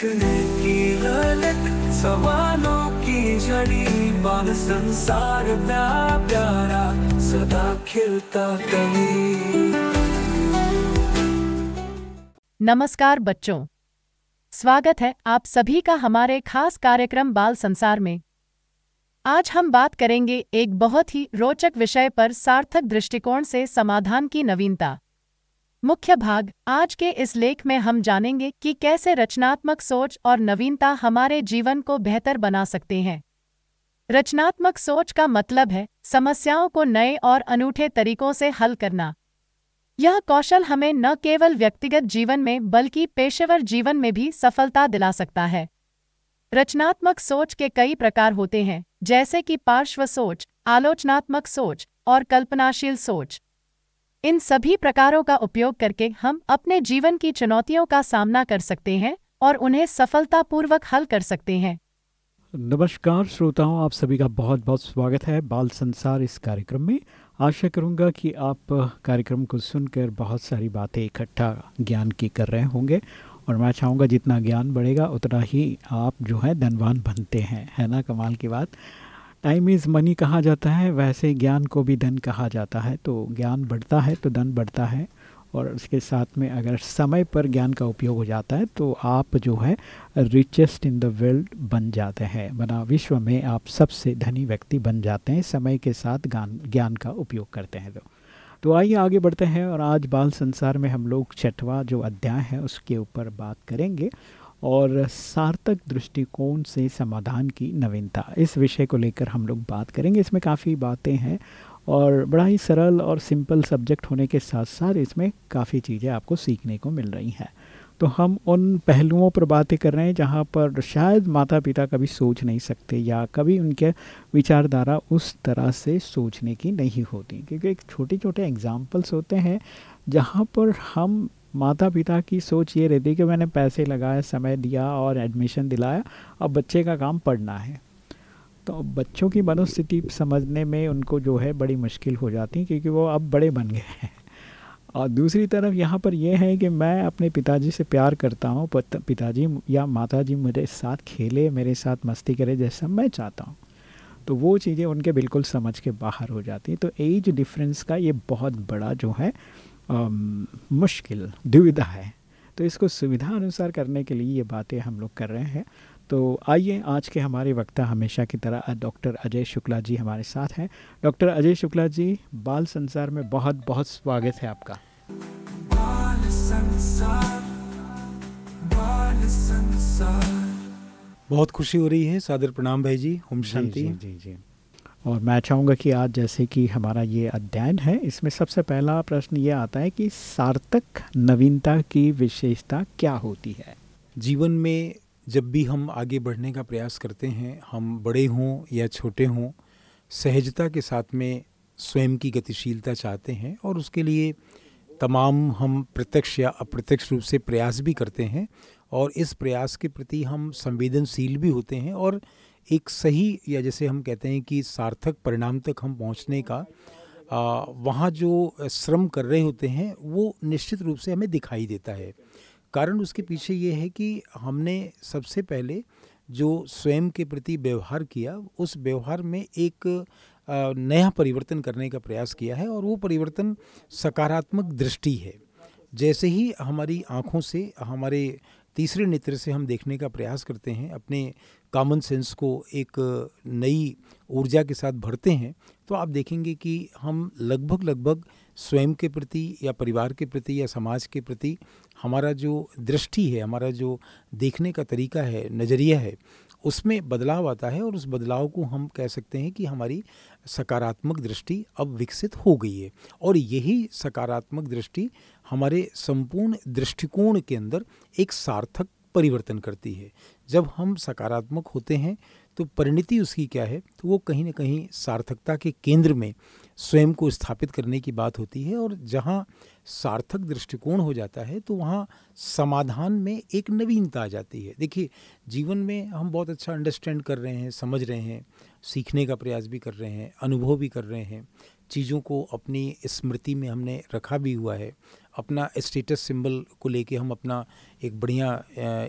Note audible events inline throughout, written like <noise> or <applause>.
सीखने की ललक सवालों की जड़ी, बाल संसार प्यारा प्यारा सदा खिलता कहीं नमस्कार बच्चों। स्वागत है आप सभी का हमारे खास कार्यक्रम बाल संसार में। आज हम बात करेंगे एक बहुत ही रोचक विषय पर सार्थक दृष्टिकोण से समाधान की नवीनता। मुख्य भाग, आज के इस लेख में हम जानेंगे कि कैसे रचनात्मक सोच और नवीनता हमारे जीवन को बेहतर बना सकते हैं। रचनात्मक सोच का मतलब है समस्याओं को नए और अनूठे तरीकों से हल करना। यह कौशल हमें न केवल व्यक्तिगत जीवन में बल्कि पेशेवर जीवन में भी सफलता दिला सकता है। रचनात्मक सोच के कई प्रकार होते हैं, जैसे कि पार्श्व सोच, आलोचनात्मक सोच और कल्पनाशील सोच। इन सभी प्रकारों का उपयोग करके हम अपने जीवन की चुनौतियों का सामना कर सकते हैं और उन्हें सफलतापूर्वक हल कर सकते हैं। नमस्कार श्रोताओं, आप सभी का बहुत बहुत स्वागत है बाल संसार इस कार्यक्रम में। आशा करूँगा कि आप कार्यक्रम को सुनकर बहुत सारी बातें इकट्ठा ज्ञान की कर रहे होंगे और मैं चाहूँगा जितना ज्ञान बढ़ेगा, उतना ही आप जो है धनवान बनते हैं। है ना? कमाल की बात। टाइम इज़ मनी कहा जाता है, वैसे ज्ञान को भी धन कहा जाता है तो ज्ञान बढ़ता है तो धन बढ़ता है, और उसके साथ में अगर समय पर ज्ञान का उपयोग हो जाता है तो आप जो है रिचेस्ट इन द वर्ल्ड बन जाते हैं, बना विश्व में आप सबसे धनी व्यक्ति बन जाते हैं, समय के साथ ज्ञान ज्ञान का उपयोग करते हैं तो। तो आइए आगे बढ़ते हैं, और आज बाल संसार में हम लोग छठवा जो अध्याय है, उसके ऊपर बात करेंगे। और सार्थक दृष्टिकोण से समाधान की नवीनता। इस विषय को लेकर हम लोग बात करेंगे। इसमें काफ़ी बातें हैं और बड़ा ही सरल और सिंपल सब्जेक्ट होने के साथ साथ इसमें काफ़ी चीज़ें आपको सीखने को मिल रही हैं। तो हम उन पहलुओं पर बातें कर रहे हैं जहाँ पर शायद माता पिता कभी सोच नहीं सकते या कभी उनके विचारधारा उस तरह से सोचने की नहीं होती। क्योंकि एक छोटे छोटे एग्जाम्पल्स होते हैं जहाँ पर हम माता पिता की सोच ये रहती कि मैंने पैसे लगाए, समय दिया और एडमिशन दिलाया, अब बच्चे का काम पढ़ना है। तो बच्चों की मनोस्थिति समझने में उनको जो है बड़ी मुश्किल हो जाती क्योंकि वो अब बड़े बन गए हैं। और दूसरी तरफ़ यहाँ पर यह है कि मैं अपने पिताजी से प्यार करता हूँ पिताजी या माताजी मेरे साथ खेले, मेरे साथ मस्ती करे जैसा मैं चाहता हूँ। तो वो चीज़ें उनके बिल्कुल समझ के बाहर हो जाती हैं। तो एज डिफरेंस का ये बहुत बड़ा जो है मुश्किल दुविधा है। तो इसको सुविधा अनुसार करने के लिए ये बातें हम लोग कर रहे हैं। तो आइए आज के हमारे वक्ता हमेशा की तरह डॉक्टर अजय शुक्ला जी हमारे साथ हैं। डॉक्टर अजय शुक्ला जी बाल संसार में बहुत बहुत स्वागत है आपका। बाल संसार, बाल संसार। बहुत खुशी हो रही है सादर प्रणाम भाई जी ओम शांति। जी जी, जी। और मैं चाहूँगा कि आज जैसे कि हमारा ये अध्ययन है, इसमें सबसे पहला प्रश्न ये आता है कि सार्थक नवीनता की विशेषता क्या होती है? जीवन में जब भी हम आगे बढ़ने का प्रयास करते हैं, हम बड़े हों या छोटे हों, सहजता के साथ में स्वयं की गतिशीलता चाहते हैं और उसके लिए तमाम हम प्रत्यक्ष या अप्रत्यक्ष रूप से प्रयास भी करते हैं और इस प्रयास के प्रति हम संवेदनशील भी होते हैं और एक सही या जैसे हम कहते हैं कि सार्थक परिणाम तक हम पहुँचने का वहाँ जो श्रम कर रहे होते हैं, वो निश्चित रूप से हमें दिखाई देता है। कारण उसके पीछे ये है कि हमने सबसे पहले जो स्वयं के प्रति व्यवहार किया, उस व्यवहार में एक नया परिवर्तन करने का प्रयास किया है और वो परिवर्तन सकारात्मक दृष्टि है। जैसे ही हमारी आँखों से, हमारे तीसरे नेत्र से हम देखने का प्रयास करते हैं, अपने कॉमन सेंस को एक नई ऊर्जा के साथ भरते हैं तो आप देखेंगे कि हम लगभग लगभग स्वयं के प्रति या परिवार के प्रति या समाज के प्रति हमारा जो दृष्टि है, हमारा जो देखने का तरीका है, नज़रिया है, उसमें बदलाव आता है और उस बदलाव को हम कह सकते हैं कि हमारी सकारात्मक दृष्टि अब विकसित हो गई है और यही सकारात्मक दृष्टि हमारे संपूर्ण दृष्टिकोण के अंदर एक सार्थक परिवर्तन करती है। जब हम सकारात्मक होते हैं तो परिणति उसकी क्या है? तो वो कहीं ना कहीं सार्थकता के केंद्र में स्वयं को स्थापित करने की बात होती है और जहाँ सार्थक दृष्टिकोण हो जाता है तो वहाँ समाधान में एक नवीनता आ जाती है। देखिए, जीवन में हम बहुत अच्छा अंडरस्टैंड कर रहे हैं, समझ रहे हैं, सीखने का प्रयास भी कर रहे हैं, अनुभव भी कर रहे हैं। चीज़ों को अपनी स्मृति में हमने रखा भी हुआ है। अपना स्टेटस सिंबल को लेके हम अपना एक बढ़िया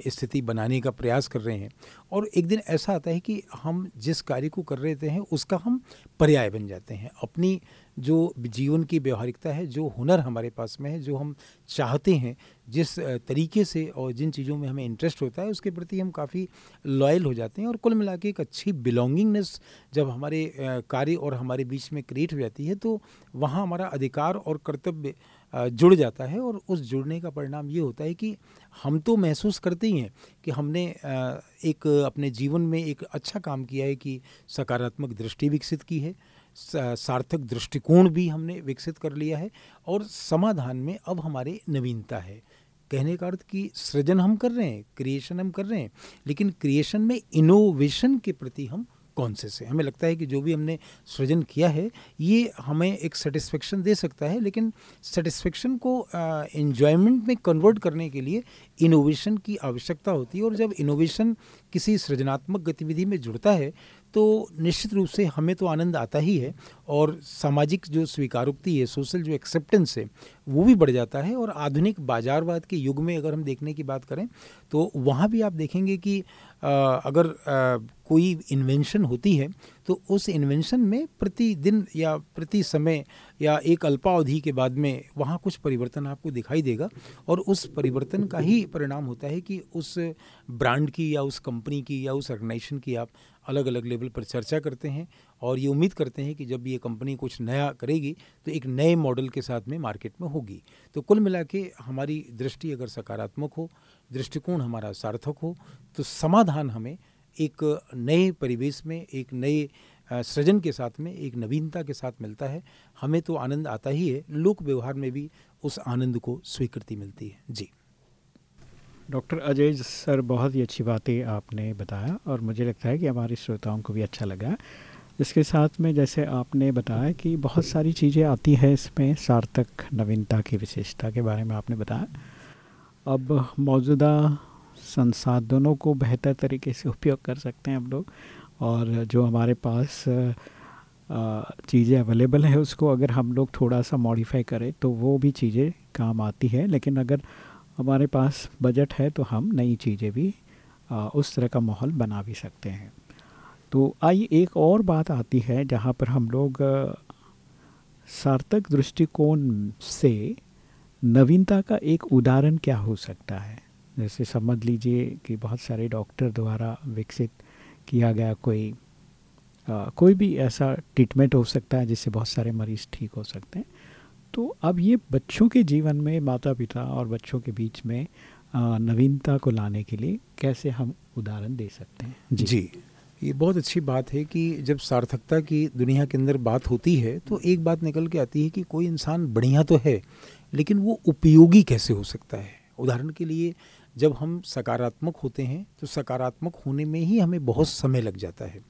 स्थिति बनाने का प्रयास कर रहे हैं। और एक दिन ऐसा आता है कि हम जिस कार्य को कर रहे थे हैं उसका हम पर्याय बन जाते हैं। अपनी जो जीवन की व्यवहारिकता है, जो हुनर हमारे पास में है, जो हम चाहते हैं, जिस तरीके से और जिन चीज़ों में हमें इंटरेस्ट होता है, उसके प्रति हम काफ़ी लॉयल हो जाते हैं और कुल मिला एक अच्छी बिलोंगिंगनेस जब हमारे कार्य और हमारे बीच में क्रिएट हो जाती है तो वहाँ हमारा अधिकार और कर्तव्य जुड़ जाता है और उस जुड़ने का परिणाम ये होता है कि हम तो महसूस करते ही हैं कि हमने एक अपने जीवन में एक अच्छा काम किया है कि सकारात्मक दृष्टि विकसित की है सार्थक दृष्टिकोण भी हमने विकसित कर लिया है और समाधान में अब हमारे नवीनता है। कहने का अर्थ कि सृजन हम कर रहे हैं क्रिएशन हम कर रहे हैं, लेकिन क्रिएशन में इनोवेशन के प्रति हम कॉन्सियस है हमें लगता है कि जो भी हमने सृजन किया है, ये हमें एक सेटिस्फेक्शन दे सकता है, लेकिन सेटिस्फेक्शन को इन्जॉयमेंट में कन्वर्ट करने के लिए इनोवेशन की आवश्यकता होती है और जब इनोवेशन किसी सृजनात्मक गतिविधि में जुड़ता है तो निश्चित रूप से हमें तो आनंद आता ही है और सामाजिक जो स्वीकारोक्ति है सोशल जो एक्सेप्टेंस है, वो भी बढ़ जाता है और आधुनिक बाजारवाद के युग में अगर हम देखने की बात करें तो वहाँ भी आप देखेंगे कि अगर कोई इन्वेंशन होती है तो उस इन्वेंशन में प्रतिदिन या प्रति समय या एक अल्पावधि के बाद में वहाँ कुछ परिवर्तन आपको दिखाई देगा और उस परिवर्तन का ही परिणाम होता है कि उस ब्रांड की या उस कंपनी की या उस ऑर्गेनाइजेशन की आप अलग अलग लेवल पर चर्चा करते हैं और ये उम्मीद करते हैं कि जब ये कंपनी कुछ नया करेगी तो एक नए मॉडल के साथ में मार्केट में होगी। तो कुल मिला के हमारी दृष्टि अगर सकारात्मक हो दृष्टिकोण हमारा सार्थक हो तो समाधान हमें एक नए परिवेश में, एक नए सृजन के साथ में, एक नवीनता के साथ मिलता है। हमें तो आनंद आता ही है, लोक व्यवहार में भी उस आनंद को स्वीकृति मिलती है। जी। डॉक्टर अजय सर, बहुत ही अच्छी बातें आपने बताया, और मुझे लगता है कि हमारे श्रोताओं को भी अच्छा लगा। इसके साथ में जैसे आपने बताया कि बहुत सारी चीज़ें आती हैं इसमें, सार्थक नवीनता की विशेषता के बारे में आपने बताया। अब मौजूदा संसाधनों को बेहतर तरीके से उपयोग कर सकते हैं हम लोग। और जो हमारे पास चीज़ें अवेलेबल है उसको अगर हम लोग थोड़ा सा मॉडिफाई करें तो वो भी चीज़ें काम आती है। लेकिन अगर हमारे पास बजट है तो हम नई चीज़ें भी आ, उस तरह का माहौल बना भी सकते हैं। तो आइए एक और बात आती है जहाँ पर हम लोग सार्थक दृष्टिकोण से नवीनता का एक उदाहरण क्या हो सकता है? जैसे समझ लीजिए कि बहुत सारे डॉक्टर द्वारा विकसित किया गया कोई आ, कोई भी ऐसा ट्रीटमेंट हो सकता है जिससे बहुत सारे मरीज़ ठीक हो सकते हैं। तो अब ये बच्चों के जीवन में माता पिता और बच्चों के बीच में नवीनता को लाने के लिए कैसे हम उदाहरण दे सकते हैं? जी, जी। ये बहुत अच्छी बात है कि जब सार्थकता की दुनिया के अंदर बात होती है तो एक बात निकल के आती है कि कोई इंसान बढ़िया तो है लेकिन वो उपयोगी कैसे हो सकता है? उदाहरण के लिए, जब हम सकारात्मक होते हैं तो सकारात्मक होने में ही हमें बहुत समय लग जाता है।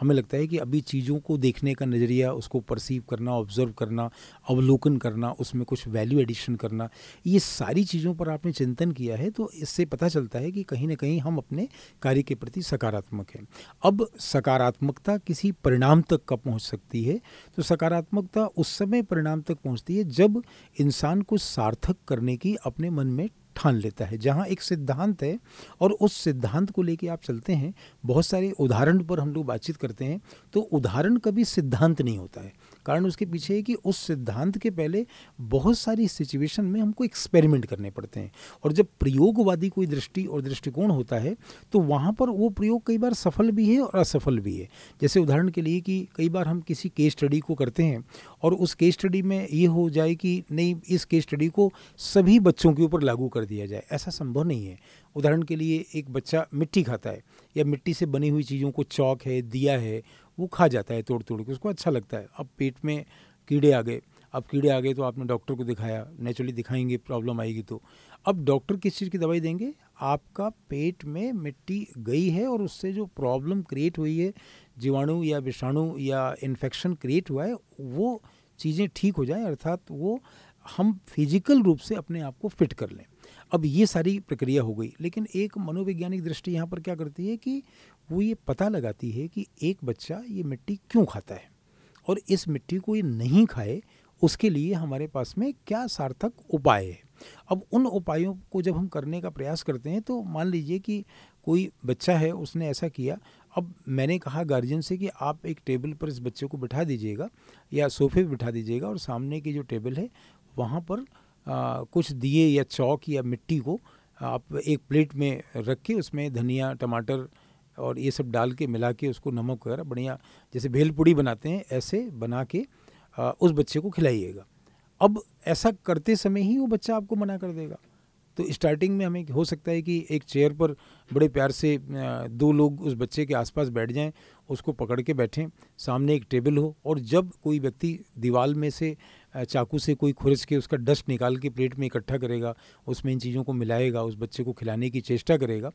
हमें लगता है कि अभी चीज़ों को देखने का नज़रिया, उसको परसीव करना ऑब्ज़र्व करना, अवलोकन करना, उसमें कुछ वैल्यू एडिशन करना, ये सारी चीज़ों पर आपने चिंतन किया है तो इससे पता चलता है कि कहीं ना कहीं हम अपने कार्य के प्रति सकारात्मक हैं। अब सकारात्मकता किसी परिणाम तक कब पहुँच सकती है? तो सकारात्मकता उस समय परिणाम तक पहुँचती है जब इंसान को सार्थक करने की अपने मन में ठान लेता है। जहाँ एक सिद्धांत है और उस सिद्धांत को लेके आप चलते हैं, बहुत सारे उदाहरण पर हम लोग बातचीत करते हैं तो उदाहरण कभी सिद्धांत नहीं होता है। कारण उसके पीछे है कि उस सिद्धांत के पहले बहुत सारी सिचुएशन में हमको एक्सपेरिमेंट करने पड़ते हैं। और जब प्रयोगवादी कोई दृष्टि और दृष्टिकोण होता है तो वहाँ पर वो प्रयोग कई बार सफल भी है और असफल भी है। जैसे उदाहरण के लिए कि कई बार हम किसी केस स्टडी को करते हैं और उस केस स्टडी में ये हो जाए कि नहीं, इस केस स्टडी को सभी बच्चों के ऊपर लागू कर दिया जाए। ऐसा संभव नहीं है। उदाहरण के लिए एक बच्चा मिट्टी खाता है या मिट्टी से बनी हुई चीज़ों को चौक है, दिया है वो खा जाता है तोड़ तोड़ के, उसको अच्छा लगता है। अब पेट में कीड़े आ गए। अब कीड़े आ गए तो आपने डॉक्टर को दिखाया, नेचुरली दिखाएँगे, प्रॉब्लम आएगी तो। अब डॉक्टर किस चीज़ की दवाई देंगे? आपका पेट में मिट्टी गई है और उससे जो प्रॉब्लम क्रिएट हुई है, जीवाणु या विषाणु या इन्फेक्शन क्रिएट हुआ है, वो चीज़ें ठीक हो जाए, अर्थात वो हम फ़िज़िकल रूप से अपने आप को फिट कर लें। अब ये सारी प्रक्रिया हो गई। लेकिन एक मनोवैज्ञानिक दृष्टि यहाँ पर क्या करती है कि वो ये पता लगाती है कि एक बच्चा ये मिट्टी क्यों खाता है? और इस मिट्टी को ये नहीं खाए उसके लिए हमारे पास में क्या सार्थक उपाय है? अब उन उपायों को जब हम करने का प्रयास करते हैं तो मान लीजिए कि कोई बच्चा है उसने ऐसा किया अब मैंने कहा गार्जियन से कि आप एक टेबल पर इस बच्चे को बिठा दीजिएगा या सोफे पर बिठा दीजिएगा और सामने की जो टेबल है वहाँ पर आ, कुछ दिए या चौक या मिट्टी को आप एक प्लेट में रख के उसमें धनिया टमाटर और ये सब डाल के, मिला के उसको नमक वगैरह बढ़िया, जैसे भेलपुड़ी बनाते हैं, ऐसे बना के उस बच्चे को खिलाइएगा। अब ऐसा करते समय ही वो बच्चा आपको मना कर देगा। तो स्टार्टिंग में हमें हो सकता है कि एक चेयर पर बड़े प्यार से दो लोग उस बच्चे के आसपास बैठ जाएँ, उसको पकड़ के बैठें, सामने एक टेबल हो, और जब कोई व्यक्ति दीवार में से चाकू से कोई खुरच के उसका डस्ट निकाल के प्लेट में इकट्ठा करेगा, उसमें इन चीज़ों को मिलाएगा, उस बच्चे को खिलाने की चेष्टा करेगा।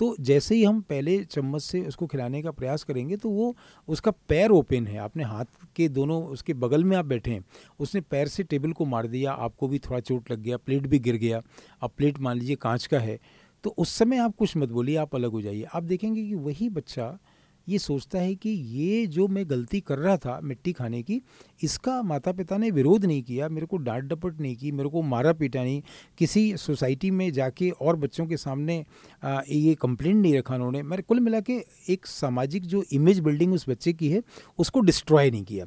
तो जैसे ही हम पहले चम्मच से उसको खिलाने का प्रयास करेंगे तो वो उसका पैर ओपन है। आपने हाथ के दोनों, उसके बगल में आप बैठे हैं, उसने पैर से टेबल को मार दिया, आपको भी थोड़ा चोट लग गया, प्लेट भी गिर गया। अब प्लेट मान लीजिए कांच का है तो उस समय आप कुछ मत बोलिए, आप अलग हो जाइए। आप देखेंगे कि वही बच्चा ये सोचता है कि ये जो मैं गलती कर रहा था मिट्टी खाने की इसका माता पिता ने विरोध नहीं किया मेरे को डांट डपट नहीं की मेरे को मारा पीटा नहीं। किसी सोसाइटी में जाके और बच्चों के सामने आ, ये कंप्लेंट नहीं रखा उन्होंने। मैंने कुल मिला के एक सामाजिक जो इमेज बिल्डिंग उस बच्चे की है उसको डिस्ट्रॉय नहीं किया।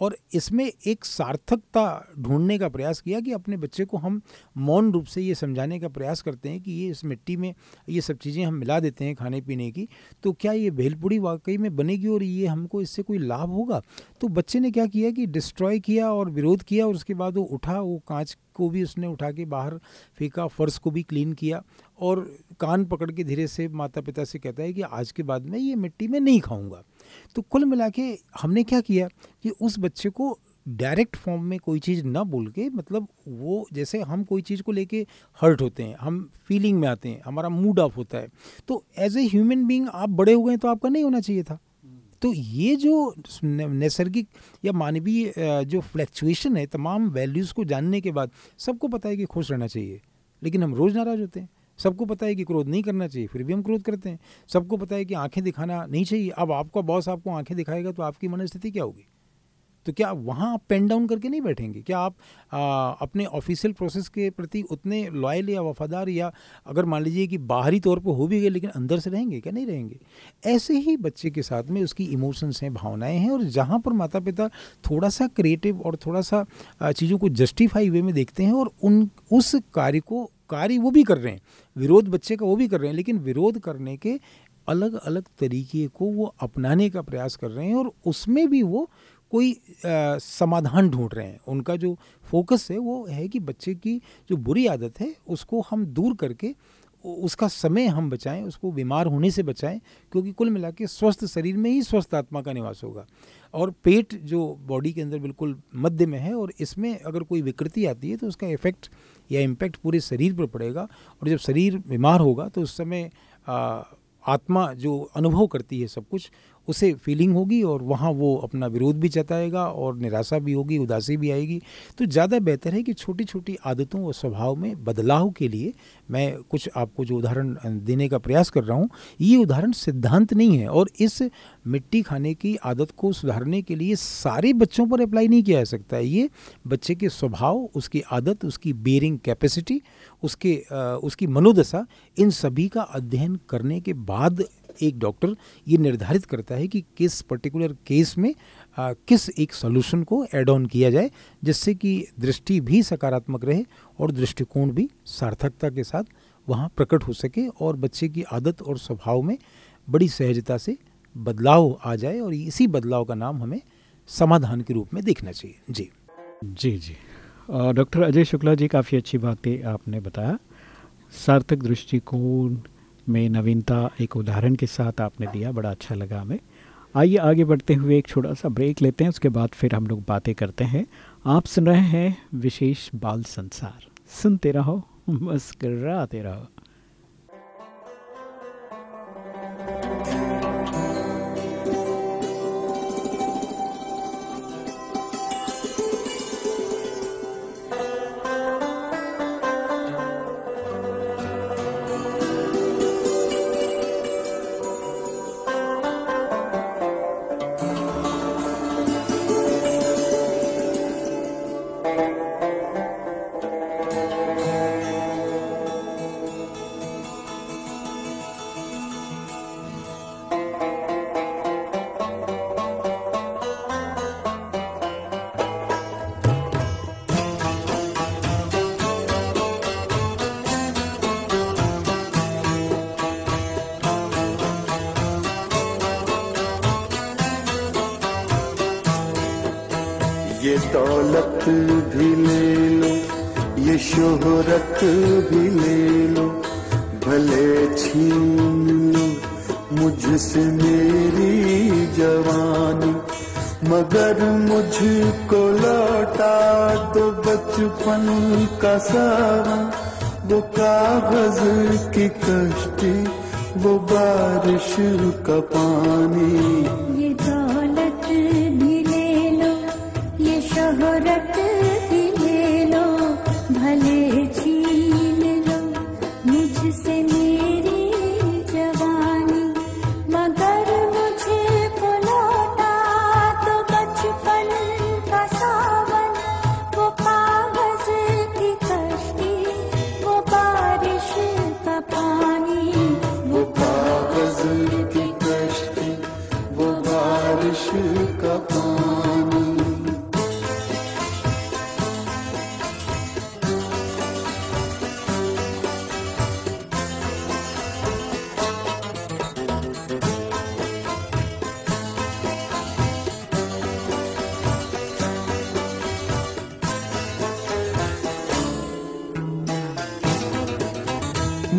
और इसमें एक सार्थकता ढूँढने का प्रयास किया कि अपने बच्चे को हम मौन रूप से ये समझाने का प्रयास करते हैं कि ये इस मिट्टी में ये सब चीज़ें हम मिला देते हैं खाने पीने की तो क्या ये भेलपुड़ी वाकई में बनेगी और ये हमको इससे कोई लाभ होगा? तो बच्चे ने क्या किया कि डिस्ट्रॉय किया और विरोध किया और उसके बाद वो उठा, वो कांच को भी उसने उठा के बाहर फेंका, फर्श को भी क्लीन किया और कान पकड़ के धीरे से माता पिता से कहता है कि आज के बाद मैं ये मिट्टी में नहीं खाऊँगा। तो कुल मिला के हमने क्या किया कि उस बच्चे को डायरेक्ट फॉर्म में कोई चीज़ ना बोल के मतलब वो जैसे हम कोई चीज़ को लेके हर्ट होते हैं, हम फीलिंग में आते हैं, हमारा मूड ऑफ़ होता है तो एज ए ह्यूमन बींग आप बड़े हो गए तो आपका नहीं होना चाहिए था। तो ये जो नैसर्गिक या मानवीय जो फ्लैक्चुएशन है, तमाम वैल्यूज़ को जानने के बाद सबको पता है कि खुश रहना चाहिए, लेकिन हम रोज़ नाराज़ होते हैं। सबको पता है कि क्रोध नहीं करना चाहिए फिर भी हम क्रोध करते हैं। सबको पता है कि आँखें दिखाना नहीं चाहिए। अब आपका बॉस आपको आँखें दिखाएगा तो आपकी मनस्थिति क्या होगी? तो क्या वहाँ आप पेन डाउन करके नहीं बैठेंगे? क्या आप आ, अपने ऑफिशियल प्रोसेस के प्रति उतने लॉयल या वफादार या अगर मान लीजिए कि बाहरी तौर पर हो भी गए लेकिन अंदर से रहेंगे क्या? नहीं रहेंगे। ऐसे ही बच्चे के साथ में उसकी इमोशंस हैं भावनाएँ हैं और जहाँ पर माता पिता थोड़ा सा क्रिएटिव और थोड़ा सा चीज़ों को जस्टिफाई वे में देखते हैं और उन उस कार्य को कार्य वो भी कर रहे हैं विरोध बच्चे का वो भी कर रहे हैं लेकिन विरोध करने के अलग अलग तरीके को वो अपनाने का प्रयास कर रहे हैं और उसमें भी वो कोई आ, समाधान ढूंढ रहे हैं। उनका जो फोकस है वो है कि बच्चे की जो बुरी आदत है उसको हम दूर करके उसका समय हम बचाएँ उसको बीमार होने से बचाएँ क्योंकि कुल मिला के स्वस्थ शरीर में ही स्वस्थ आत्मा का निवास होगा। और पेट जो बॉडी के अंदर बिल्कुल मध्य में है और इसमें अगर कोई विकृति आती है तो उसका इफ़ेक्ट या इम्पैक्ट पूरे शरीर पर पड़ेगा और जब शरीर बीमार होगा तो उस समय आत्मा जो अनुभव करती है सब कुछ उसे फीलिंग होगी और वहाँ वो अपना विरोध भी जताएगा और निराशा भी होगी, उदासी भी आएगी। तो ज़्यादा बेहतर है कि छोटी छोटी आदतों और स्वभाव में बदलाव के लिए मैं कुछ आपको जो उदाहरण देने का प्रयास कर रहा हूँ, ये उदाहरण सिद्धांत नहीं है और इस मिट्टी खाने की आदत को सुधारने के लिए सारे बच्चों पर अप्लाई नहीं किया जा सकता ये बच्चे के स्वभाव, उसकी आदत, उसकी बेरिंग कैपेसिटी उसके उसकी मनोदशा, इन सभी का अध्ययन करने के बाद एक डॉक्टर ये निर्धारित करता है कि किस पर्टिकुलर केस में आ, किस एक सोल्यूशन को एड ऑन किया जाए जिससे कि दृष्टि भी सकारात्मक रहे और दृष्टिकोण भी सार्थकता के साथ वहाँ प्रकट हो सके और बच्चे की आदत और स्वभाव में बड़ी सहजता से बदलाव आ जाए और इसी बदलाव का नाम हमें समाधान के रूप में देखना चाहिए। जी। जी जी। डॉक्टर अजय शुक्ला जी काफ़ी अच्छी बातें आपने बताया। सार्थक दृष्टिकोण में नवीनता एक उदाहरण के साथ आपने दिया, बड़ा अच्छा लगा हमें। आइए आगे बढ़ते हुए एक छोटा सा ब्रेक लेते हैं, उसके बाद फिर हम लोग बातें करते हैं। आप सुन रहे हैं विशेष बाल संसार। सुनते रहो, <laughs> मुस्कराते रहो। भी ले लो, ये शोहरत भी ले लो, भले छीन लो मुझसे मेरी जवानी, मगर मुझको लौटा दो बचपन का सावा, वो कागज़ की कश्ती, वो बारिश का पानी। ये बारिश का पानी।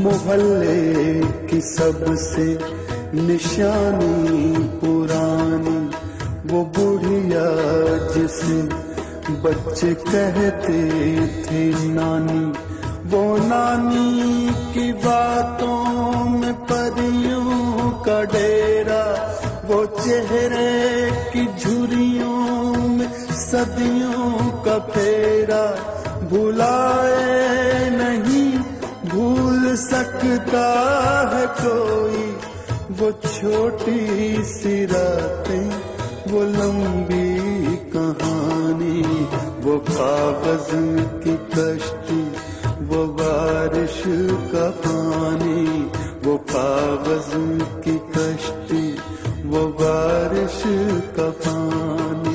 मोहल्ले की सबसे निशानी वो बुढ़िया जिसे बच्चे कहते थे नानी। वो नानी की बातों में परियों का डेरा, वो चेहरे की झुरियों में सदियों का फेरा। भुलाए नहीं, भूल सकता है कोई। वो छोटी सी रातें वो लंबी कहानी, वो कागज़ की कश्ती, वो बारिश का पानी, वो कागज़ की कश्ती, वो बारिश का पानी।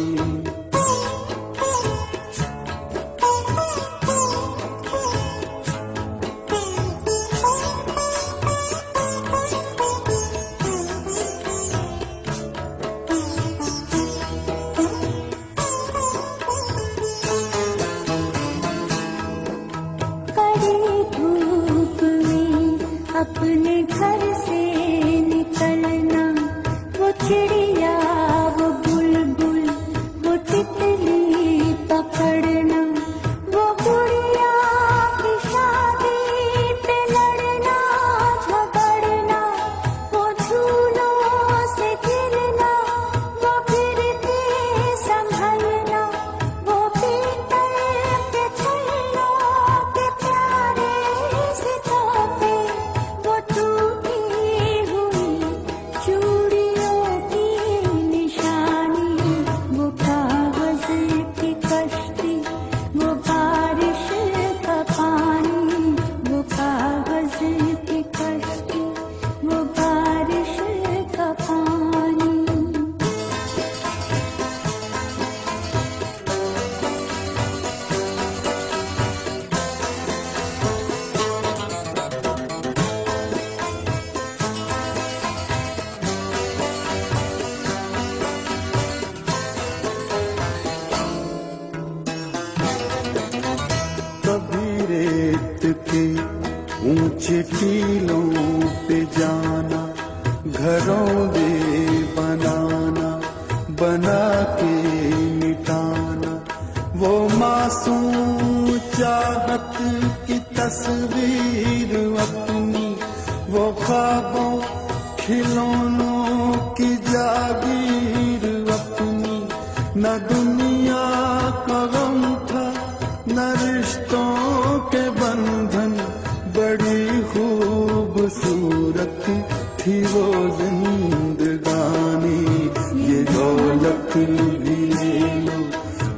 ले लो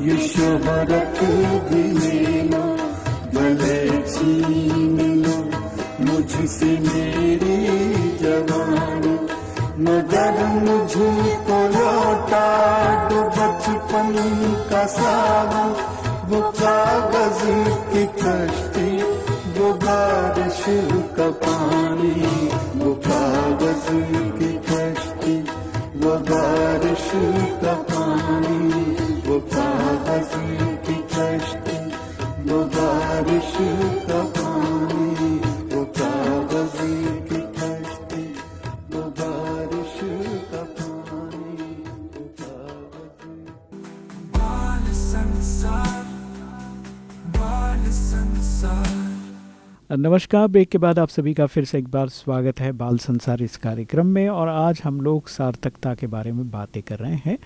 ये शोहरत भी ले लो गले छीन लो मुझसे मेरी जवानी, मगर मुझको लौटा दो बचपन का सावन, वो कागज़ की कश्ती, वो बारिश का पानी, वो कागज़ की कश्ती, वो बारिश का नमस्कार, ब्रेक के बाद आप सभी का फिर से एक बार स्वागत है बाल संसार इस कार्यक्रम में और आज हम लोग सार्थकता के बारे में बातें कर रहे हैं।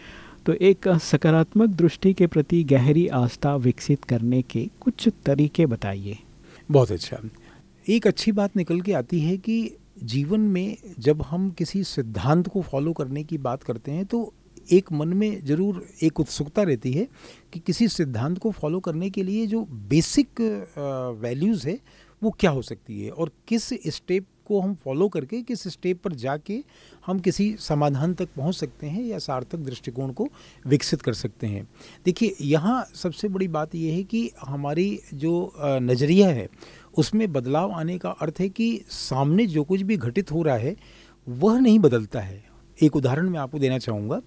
तो एक सकारात्मक दृष्टि के प्रति गहरी आस्था विकसित करने के कुछ तरीके बताइए। बहुत अच्छा। एक अच्छी बात निकल के आती है कि जीवन में जब हम किसी सिद्धांत को फॉलो करने की बात करते हैं तो एक मन में ज़रूर एक उत्सुकता रहती है कि किसी सिद्धांत को फॉलो करने के लिए जो बेसिक वैल्यूज़ है वो क्या हो सकती है? और किस स्टेप को हम फॉलो करके, किस स्टेप पर जाके हम किसी समाधान तक पहुँच सकते हैं या सार्थक दृष्टिकोण को विकसित कर सकते हैं? देखिए, यहाँ सबसे बड़ी बात यह है कि हमारी जो नज़रिया है, उसमें बदलाव आने का अर्थ है कि सामने जो कुछ भी घटित हो रहा है, वह नहीं बदलता है। एक उदाहरण मैं आपको देना चाहूँगा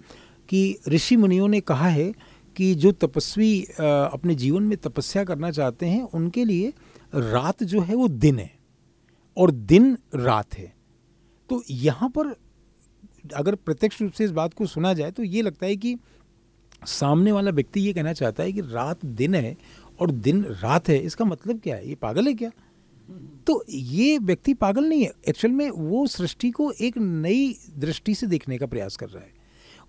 कि ऋषि मुनियों ने कहा है कि जो तपस्वी अपने जीवन में तपस्या करना चाहते हैं, उनके लिए रात जो है वो दिन है और दिन रात है। तो यहाँ पर अगर प्रत्यक्ष रूप से इस बात को सुना जाए तो ये लगता है कि सामने वाला व्यक्ति ये कहना चाहता है कि रात दिन है और दिन रात है। इसका मतलब क्या है? ये पागल है क्या? तो ये व्यक्ति पागल नहीं है। एक्चुअल में वो सृष्टि को एक नई दृष्टि से देखने का प्रयास कर रहा है।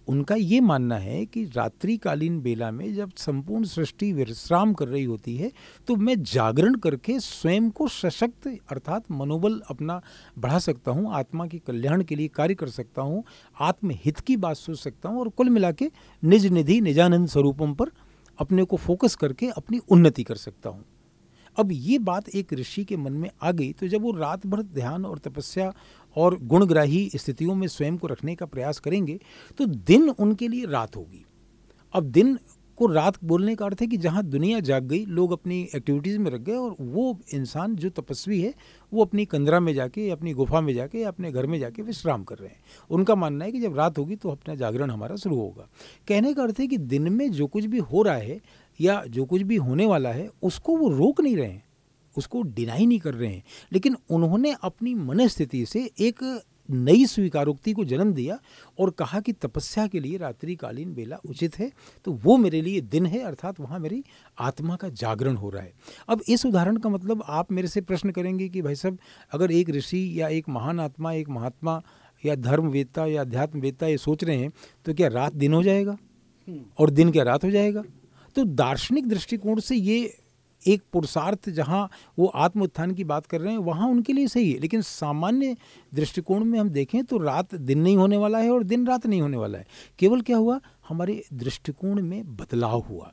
उनका ये मानना है कि रात्रिकालीन बेला में जब संपूर्ण सृष्टि विश्राम कर रही होती है तो मैं जागरण करके स्वयं को सशक्त अर्थात मनोबल अपना बढ़ा सकता हूँ, आत्मा के कल्याण के लिए कार्य कर सकता हूँ, आत्महित की बात सोच सकता हूँ और कुल मिला के निज निधि, निजानंद स्वरूपों पर अपने को फोकस करके अपनी उन्नति कर सकता हूँ। अब ये बात एक ऋषि के मन में आ गई तो जब वो रात भर ध्यान और तपस्या और गुणग्राही स्थितियों में स्वयं को रखने का प्रयास करेंगे तो दिन उनके लिए रात होगी। अब दिन को रात बोलने का अर्थ है कि जहाँ दुनिया जाग गई, लोग अपनी एक्टिविटीज़ में रख गए और वो इंसान जो तपस्वी है, वो अपनी कंदरा में जाके, अपनी गुफा में जाके, अपने घर में जाके विश्राम कर रहे हैं। उनका मानना है कि जब रात होगी तो अपना जागरण हमारा शुरू होगा। कहने का अर्थ है कि दिन में जो कुछ भी हो रहा है या जो कुछ भी होने वाला है, उसको वो रोक नहीं रहे हैं। उसको डिनाई नहीं कर रहे हैं। लेकिन उन्होंने अपनी मनस्थिति से एक नई स्वीकारोक्ति को जन्म दिया और कहा कि तपस्या के लिए रात्रिकालीन बेला उचित है तो वो मेरे लिए दिन है अर्थात वहाँ मेरी आत्मा का जागरण हो रहा है। अब इस उदाहरण का मतलब आप मेरे से प्रश्न करेंगे कि भाई साहब अगर एक ऋषि या एक महान आत्मा एक महात्मा या धर्मवेत्ता या अध्यात्मवेत्ता ये सोच रहे हैं तो क्या रात दिन हो जाएगा? और दिन क्या रात हो जाएगा? तो दार्शनिक दृष्टिकोण से ये एक पुरुषार्थ जहाँ वो आत्म उत्थान की बात कर रहे हैं, वहाँ उनके लिए सही है। लेकिन सामान्य दृष्टिकोण में हम देखें तो रात दिन नहीं होने वाला है और दिन रात नहीं होने वाला है। केवल क्या हुआ? हमारे दृष्टिकोण में बदलाव हुआ।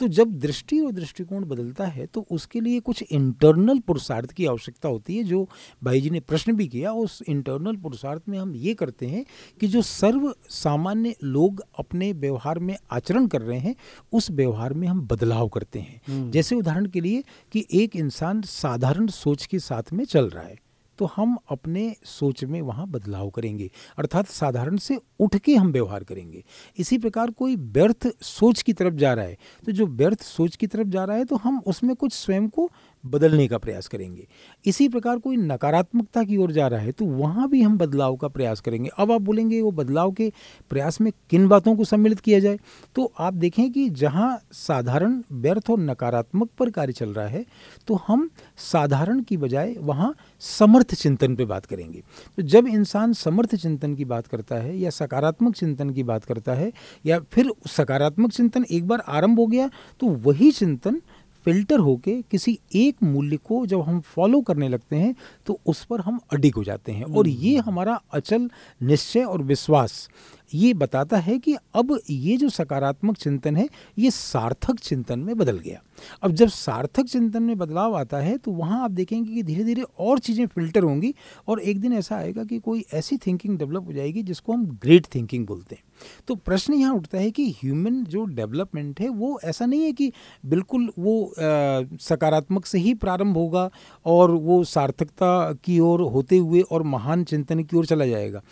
तो जब दृष्टि और दृष्टिकोण बदलता है तो उसके लिए कुछ इंटरनल पुरुषार्थ की आवश्यकता होती है जो भाई जी ने प्रश्न भी किया उस इंटरनल पुरुषार्थ में हम ये करते हैं कि जो सर्व सामान्य लोग अपने व्यवहार में आचरण कर रहे हैं उस व्यवहार में हम बदलाव करते हैं। जैसे उदाहरण के लिए कि एक इंसान साधारण सोच के साथ में चल रहा है। तो हम अपने सोच में वहाँ बदलाव करेंगे, अर्थात साधारण से उठ के हम व्यवहार करेंगे। इसी प्रकार कोई व्यर्थ सोच की तरफ़ जा रहा है तो जो व्यर्थ सोच की तरफ़ जा रहा है तो हम उसमें कुछ स्वयं को बदलने का प्रयास करेंगे। इसी प्रकार कोई नकारात्मकता की ओर जा रहा है तो वहाँ भी हम बदलाव का प्रयास करेंगे। अब आप बोलेंगे, वो बदलाव के प्रयास में किन बातों को सम्मिलित किया जाए? तो आप देखें कि जहाँ साधारण व्यर्थ और नकारात्मक पर कार्य चल रहा है तो हम साधारण की बजाय वहाँ समर्थ चिंतन पर बात करेंगे। तो जब इंसान समर्थ चिंतन की बात करता है या सकारात्मक चिंतन की बात करता है या फिर सकारात्मक चिंतन एक बार आरंभ हो गया तो वही चिंतन फ़िल्टर होके किसी एक मूल्य को जब हम फॉलो करने लगते हैं तो उस पर हम अडिग हो जाते हैं। और ये हमारा अचल निश्चय और विश्वास ये बताता है कि अब ये जो सकारात्मक चिंतन है, ये सार्थक चिंतन में बदल गया। अब जब सार्थक चिंतन में बदलाव आता है तो वहाँ आप देखेंगे कि धीरे धीरे और चीज़ें फ़िल्टर होंगी और एक दिन ऐसा आएगा कि कोई ऐसी थिंकिंग डेवलप हो जाएगी जिसको हम ग्रेट थिंकिंग बोलते हैं। तो प्रश्न यहाँ उठता है कि ह्यूमन जो डेवलपमेंट है, वो ऐसा नहीं है कि बिल्कुल वो सकारात्मक से ही प्रारंभ होगा और वो सार्थकता की ओर होते हुए और महान चिंतन की ओर चला जाएगा।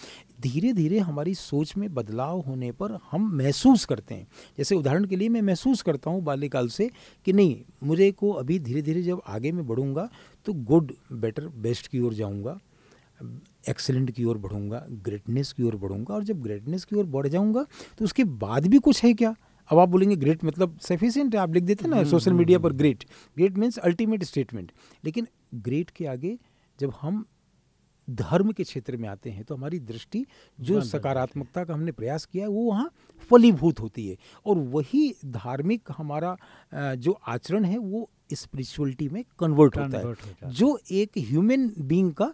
धीरे धीरे हमारी सोच में बदलाव होने पर हम महसूस करते हैं। जैसे उदाहरण के लिए मैं महसूस करता हूँ बाल्यकाल से कि नहीं मुझे को अभी धीरे धीरे जब आगे मैं बढ़ूँगा तो गुड बेटर बेस्ट की ओर जाऊँगा एक्सेलेंट की ओर बढ़ूँगा ग्रेटनेस की ओर बढ़ूँगा और जब ग्रेटनेस की ओर बढ़ जाऊँगा तो उसके बाद भी कुछ है क्या? अब आप बोलेंगे ग्रेट मतलब सफिशियंट है आप लिख देते ना सोशल मीडिया पर great. Great means ultimate statement लेकिन ग्रेट के आगे जब हम धर्म के क्षेत्र में आते हैं तो हमारी दृष्टि जो सकारात्मकता का हमने प्रयास किया है वो वहाँ फलीभूत होती है। और वही धार्मिक हमारा जो आचरण है वो स्पिरिचुअलिटी में कन्वर्ट होता है। जो एक ह्यूमन बीइंग का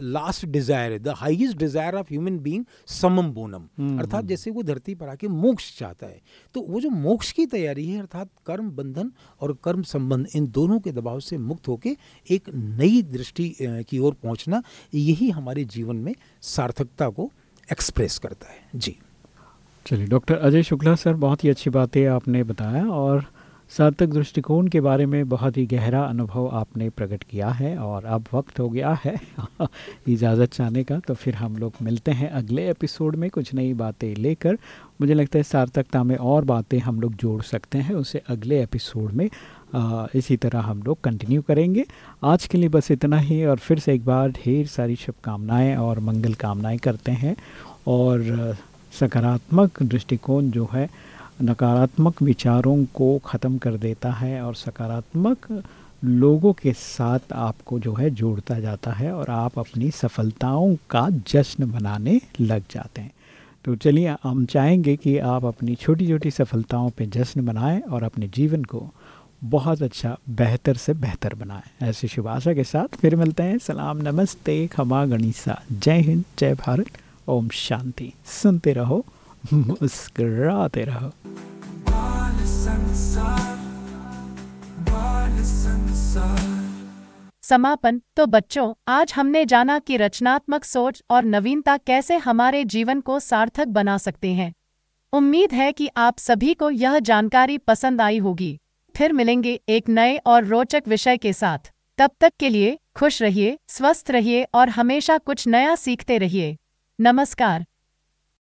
लास्ट डिज़ायर है the highest desire of human being summum bonum अर्थात जैसे वो धरती पर आके मोक्ष चाहता है। तो वो जो मोक्ष की तैयारी है अर्थात कर्म बंधन और कर्म संबंध इन दोनों के दबाव से मुक्त होके एक नई दृष्टि की ओर पहुँचना यही हमारे जीवन में सार्थकता को एक्सप्रेस करता है। जी। चलिए डॉक्टर अजय शुक्ला सर बहुत ही अच्छी बातें आपने बताया और सार्थक दृष्टिकोण के बारे में बहुत ही गहरा अनुभव आपने प्रकट किया है और अब वक्त हो गया है <laughs> इजाज़त चाहने का। तो फिर हम लोग मिलते हैं अगले एपिसोड में कुछ नई बातें लेकर। मुझे लगता है सार्थकता में और बातें हम लोग जोड़ सकते हैं उसे अगले एपिसोड में। इसी तरह हम लोग कंटिन्यू करेंगे। आज के लिए बस इतना ही और फिर से एक बार ढेर सारी शुभकामनाएँ और मंगल कामनाएँ करते हैं। और सकारात्मक दृष्टिकोण जो है नकारात्मक विचारों को ख़त्म कर देता है और सकारात्मक लोगों के साथ आपको जो है जोड़ता जाता है और आप अपनी सफलताओं का जश्न मनाने लग जाते हैं। तो चलिए, हम चाहेंगे कि आप अपनी छोटी छोटी सफलताओं पे जश्न मनाएँ और अपने जीवन को बहुत अच्छा बेहतर से बेहतर बनाएँ। ऐसी शुभ आशा के साथ फिर मिलते हैं। सलाम, नमस्ते, खमा, गणिसा। जय हिंद, जय भारत। ओम शांति। सुनते रहो मुस्कराते रहो समापन। तो बच्चों, आज हमने जाना कि रचनात्मक सोच और नवीनता कैसे हमारे जीवन को सार्थक बना सकते हैं। उम्मीद है कि आप सभी को यह जानकारी पसंद आई होगी। फिर मिलेंगे एक नए और रोचक विषय के साथ। तब तक के लिए खुश रहिए, स्वस्थ रहिए और हमेशा कुछ नया सीखते रहिए। नमस्कार।